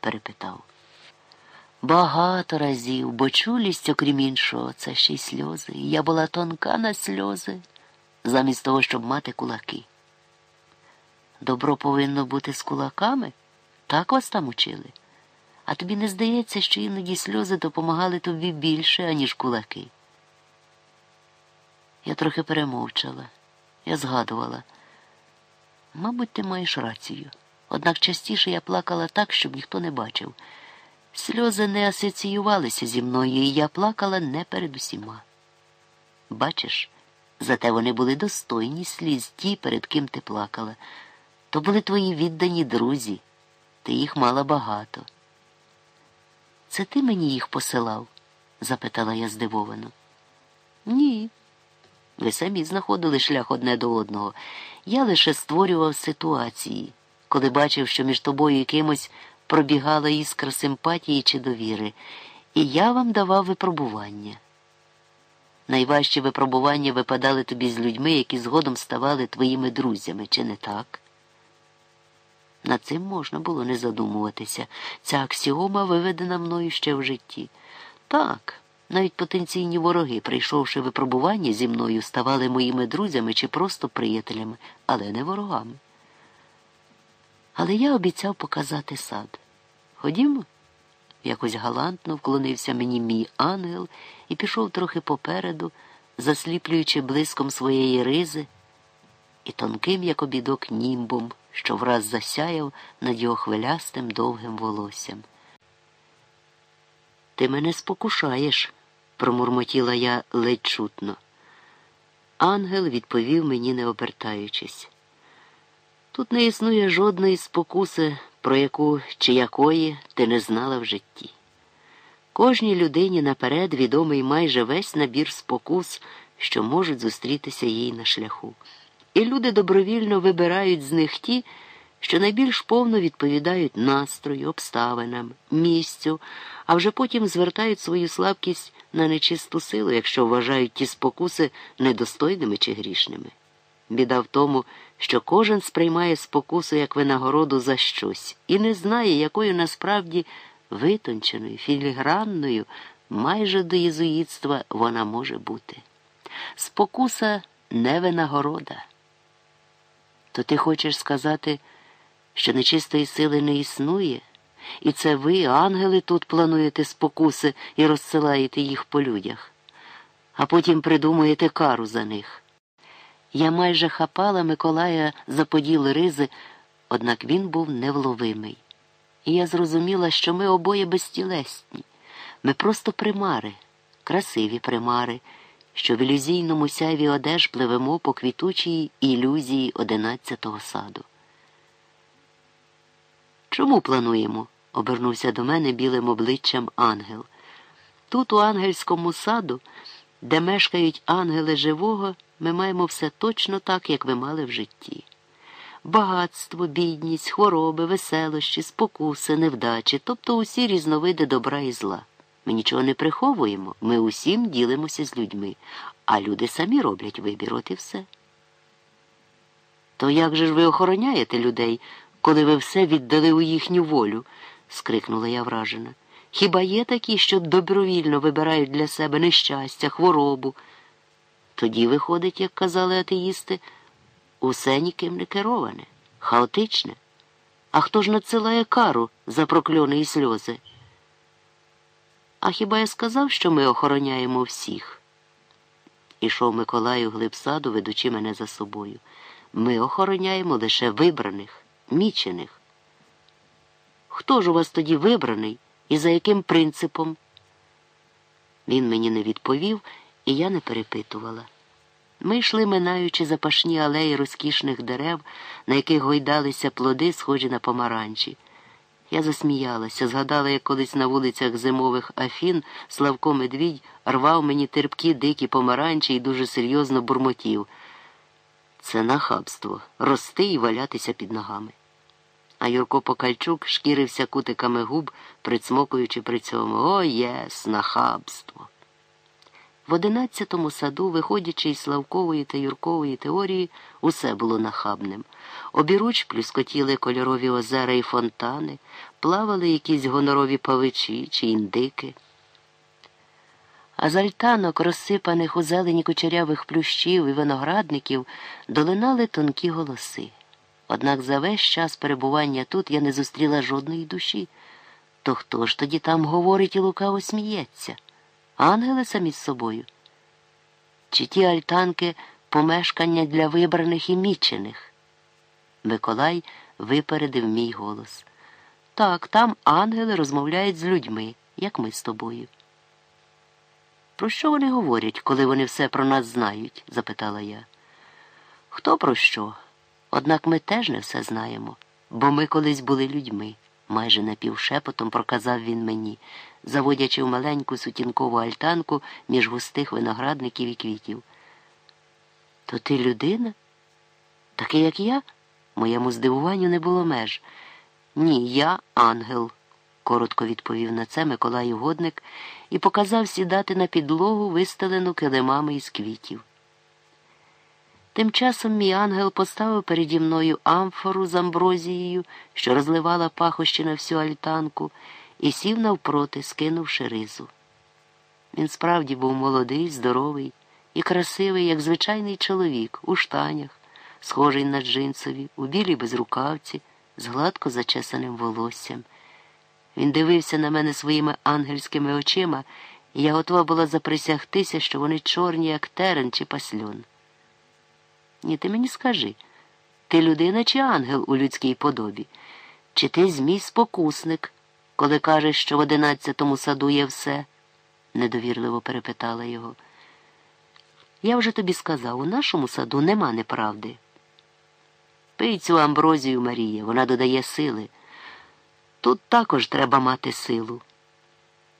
перепитав. Багато разів, бо чулість, окрім іншого, це ще й сльози. Я була тонка на сльози, замість того, щоб мати кулаки. Добро повинно бути з кулаками? Так вас там учили? А тобі не здається, що іноді сльози допомагали тобі більше, аніж кулаки? Я трохи перемовчала. Я згадувала. Мабуть, ти маєш рацію. Однак частіше я плакала так, щоб ніхто не бачив. Сльози не асоціювалися зі мною, і я плакала не перед усіма. Бачиш, зате вони були достойні сліз ті, перед ким ти плакала. То були твої віддані друзі, ти їх мала багато. Це ти мені їх посилав? запитала я здивовано. Ні. Ви самі знаходили шлях одне до одного. Я лише створював ситуації, коли бачив, що між тобою і кимось пробігала іскра симпатії чи довіри, і я вам давав випробування. Найважчі випробування випадали тобі з людьми, які згодом ставали твоїми друзями, чи не так? Над цим можна було не задумуватися. Ця аксіома виведена мною ще в житті. Так, навіть потенційні вороги, прийшовши випробування зі мною, ставали моїми друзями чи просто приятелями, але не ворогами. Але я обіцяв показати сад. Ходімо? Якось галантно вклонився мені мій ангел і пішов трохи попереду, засліплюючи блиском своєї ризи і тонким, як обідок, німбом, що враз засяяв над його хвилястим довгим волоссям. Ти мене спокушаєш, промурмотіла я ледь чутно. Ангел відповів мені, не обертаючись. Тут не існує жодної спокуси, про яку чи якої ти не знала в житті. Кожній людині наперед відомий майже весь набір спокус, що можуть зустрітися їй на шляху. І люди добровільно вибирають з них ті, що найбільш повно відповідають настрою, обставинам, місцю, а вже потім звертають свою слабкість на нечисту силу, якщо вважають ті спокуси недостойними чи грішними. Біда в тому, що кожен сприймає спокусу як винагороду за щось і не знає, якою насправді витонченою, філігранною, майже до єзуїтства вона може бути. Спокуса не винагорода. То ти хочеш сказати, що нечистої сили не існує, і це ви, ангели, тут плануєте спокуси і розсилаєте їх по людях, а потім придумуєте кару за них. Я майже хапала Миколая за поділ ризи, однак він був невловимий. І я зрозуміла, що ми обоє безтілесні. Ми просто примари, красиві примари, що в ілюзійному сяйві одеж пливемо по квітучій ілюзії одинадцятого саду. Чому плануємо? обернувся до мене білим обличчям ангел. Тут, у ангельському саду, де мешкають ангели живого, ми маємо все точно так, як ви мали в житті. Багатство, бідність, хвороби, веселощі, спокуси, невдачі, тобто усі різновиди добра і зла. Ми нічого не приховуємо, ми усім ділимося з людьми, а люди самі роблять вибір, от і все. То як же ж ви охороняєте людей, коли ви все віддали у їхню волю? скрикнула я вражена. Хіба є такі, що добровільно вибирають для себе нещастя, хворобу? Тоді виходить, як казали атеїсти, усе ніким не кероване, хаотичне. А хто ж надсилає кару за прокльони сльози? А хіба я сказав, що ми охороняємо всіх? Ішов Миколай у глиб саду, ведучи мене за собою. Ми охороняємо лише вибраних, мічених. Хто ж у вас тоді вибраний і за яким принципом? Він мені не відповів, і я не перепитувала. Ми йшли, минаючи запашні алеї розкішних дерев, на яких гойдалися плоди, схожі на помаранчі. Я засміялася, згадала, як колись на вулицях зимових Афін Славко Медвідь рвав мені терпкі дикі помаранчі і дуже серйозно бурмотів. Це нахабство рости і валятися під ногами. А Юрко Покальчук шкірився кутиками губ, прицмокуючи при цьому О, єс, нахабство. В одинадцятому саду, виходячи із Славкової та Юркової теорії, усе було нахабним. Обіруч плюскотіли кольорові озера і фонтани, плавали якісь гонорові павичі чи індики. А з альтанок, розсипаних у зелені кучерявих плющів і виноградників, долинали тонкі голоси. Однак за весь час перебування тут я не зустріла жодної душі. То хто ж тоді там говорить і лукаво сміється? Ангели самі з собою? Чи ті альтанки помешкання для вибраних і мічених? Миколай випередив мій голос. Так, там ангели розмовляють з людьми, як ми з тобою. Про що вони говорять, коли вони все про нас знають? запитала я. Хто про що? Однак ми теж не все знаємо, бо ми колись були людьми, майже напівшепотом проказав він мені, заводячи в маленьку сутінкову альтанку між густих виноградників і квітів. То ти людина? Такий, як я? Моєму здивуванню не було меж. Ні, я ангел, коротко відповів на це Миколай Угодник і показав сідати на підлогу, вистелену килимами із квітів. Тим часом мій ангел поставив переді мною амфору з амброзією, що розливала пахощі на всю альтанку, і сів навпроти, скинувши ризу. Він справді був молодий, здоровий і красивий, як звичайний чоловік, у штанях, схожий на джинсові, у білій безрукавці, з гладко зачесаним волоссям. Він дивився на мене своїми ангельськими очима, і я готова була заприсягтися, що вони чорні, як терен чи пасльон. Ні, ти мені скажи, ти людина чи ангел у людській подобі? Чи ти змій спокусник, коли кажеш, що в одинадцятому саду є все? недовірливо перепитала його. Я вже тобі сказав, у нашому саду нема неправди. Пий цю амброзію, Марія, вона додає сили. Тут також треба мати силу.